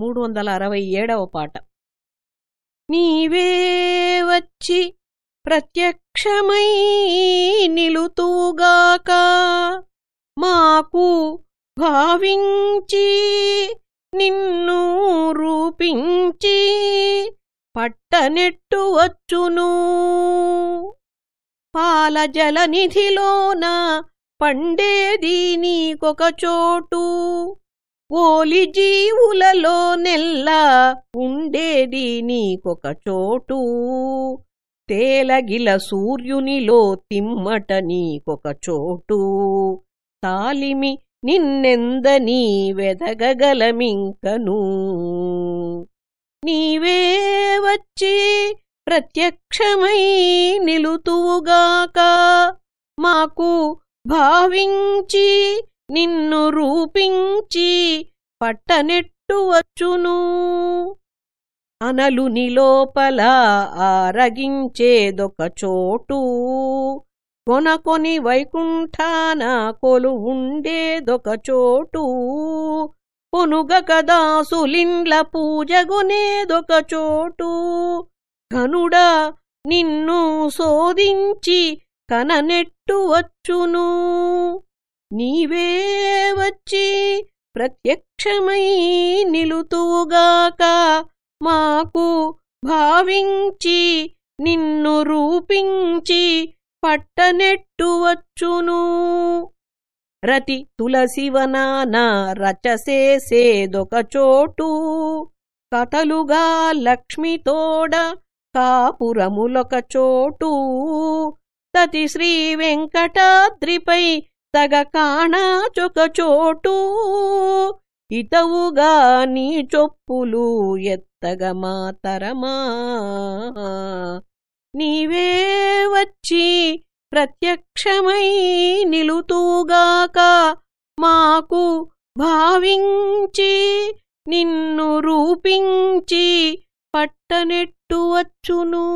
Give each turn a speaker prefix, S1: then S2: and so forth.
S1: మూడు వందల అరవై ఏడవ పాట నీవే వచ్చి ప్రత్యక్షమై నిలుతూగాక మాకు భావించి నిన్ను రూపించి పట్టనెట్టు వచ్చును. పాల జలనిధిలోన పండేది నీకొక చోటు. ఓలి జీవులలో నెల్లా ఉండేది నీకొక చోటు. తేలగిల సూర్యునిలో తిమ్మట నీకొక చోటు. తాలిమి నిన్నెందని వెదగగలమింకను. నీవే వచ్చి ప్రత్యక్షమై నిలుతువుగాక. మాకు భావించి నిన్ను రూపించి పట్టనెట్టువచ్చును. వచ్చును అనలుని లోపల ఆరగించేదొక చోటు. కొనకొని వైకుంఠాన కొలు ఉండేదొక చోటు. పొనుగక దాసులిండ్ల పూజగునేదొక చోటు. కనుడా నిన్ను శోధించి కననెట్టువచ్చును నీవే వచ్చి ప్రత్యక్షమై నిలుతువుగాక. మాకు భావించి నిన్ను రూపించి పట్టనెట్టువచ్చును రతి తులసివనాన రచసేసేదొక చోటు. కథలుగా లక్ష్మితోడ కాపురములొక చోటు. తతి శ్రీ వెంకటాద్రిపై తగ కాణాచొక చోటు. ఇతవుగా నీ చొప్పులు ఎత్తగ మాతరమా. నీవే వచ్చి ప్రత్యక్షమై నిలుతూగాక మాకు భావించి నిన్ను రూపించి పట్టనెట్టు వచ్చును.